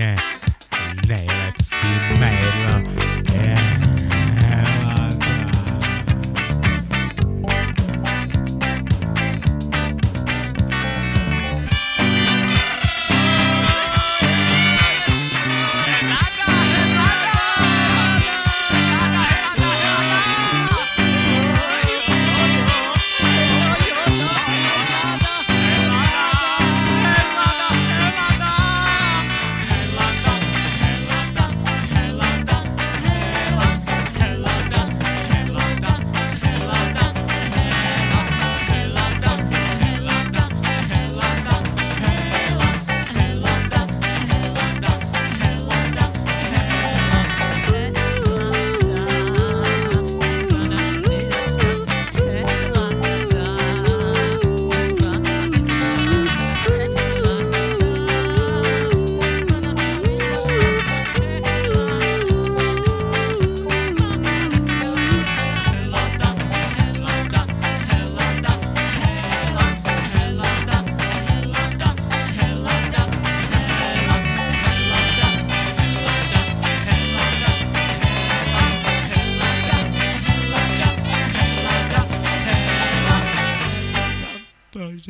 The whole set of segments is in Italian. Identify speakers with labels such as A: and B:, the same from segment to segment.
A: Lei, lei, lei,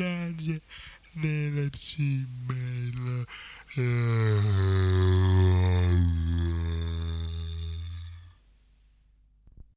A: sposarsi nelle cimmelle.